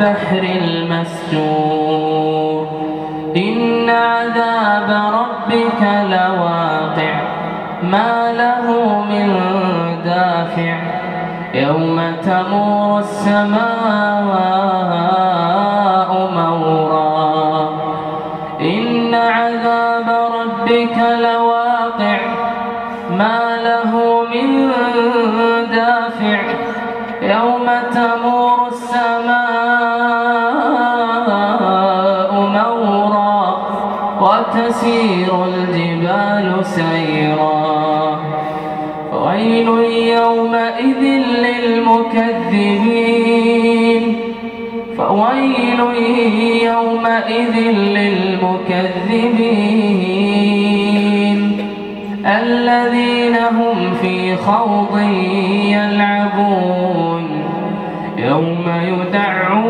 والبحر المسجور. إن عذاب ربك لواقع. ما له من دافع. يوم تمور السماء مورا. إن عذاب ربك لواقع. ما له من دافع. يوم تمور وتسير الجبال سيرا. ويل يومئذ للمكذبين. فويل يومئذ للمكذبين. الذين هم في خوض يلعبون. يوم يدعون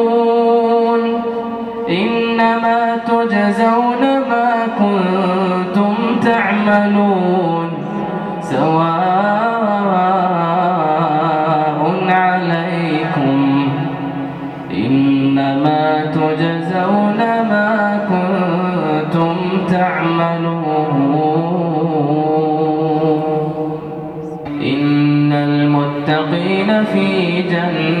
تجزون ما كنتم تعملون سواء عليكم. إنما تجزون ما كنتم تعملون. إن المتقين في جنات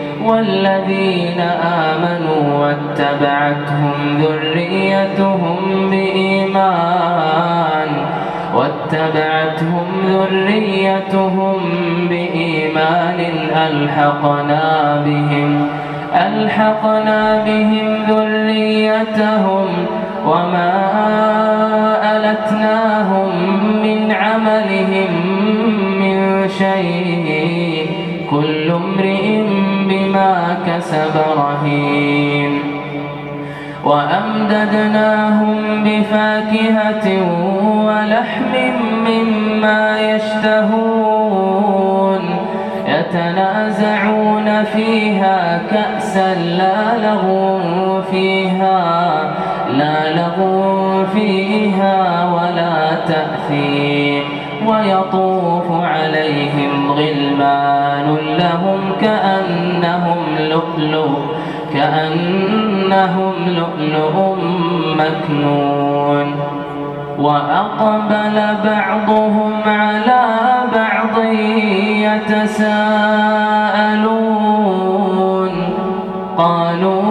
والذين آمنوا واتبعتهم ذريتهم بإيمان واتبعتهم ذريتهم بإيمان ألحقنا بهم ألحقنا بهم ذريتهم وما ألتناهم من عملهم من شيء كل امرئ كسب رهين وأمددناهم بفاكهة ولحم مما يشتهون يتنازعون فيها كأسا لا لغو فيها لا لغو فيها ولا تأثيم ويطوف عليهم غلمان لهم كأنهم لؤلؤ كأنهم لؤلؤ مكنون. وأقبل بعضهم على بعض يتساءلون. قالوا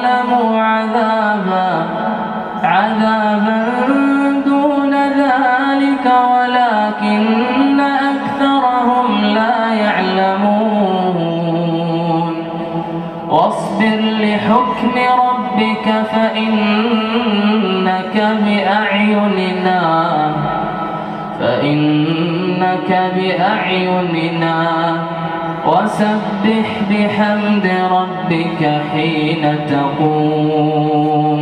عذابا دون ذلك ولكن أكثرهم لا يعلمون. واصبر لحكم ربك فإنك بأعيننا فإنك بأعيننا. وسبح بحمد ربك حين تقوم.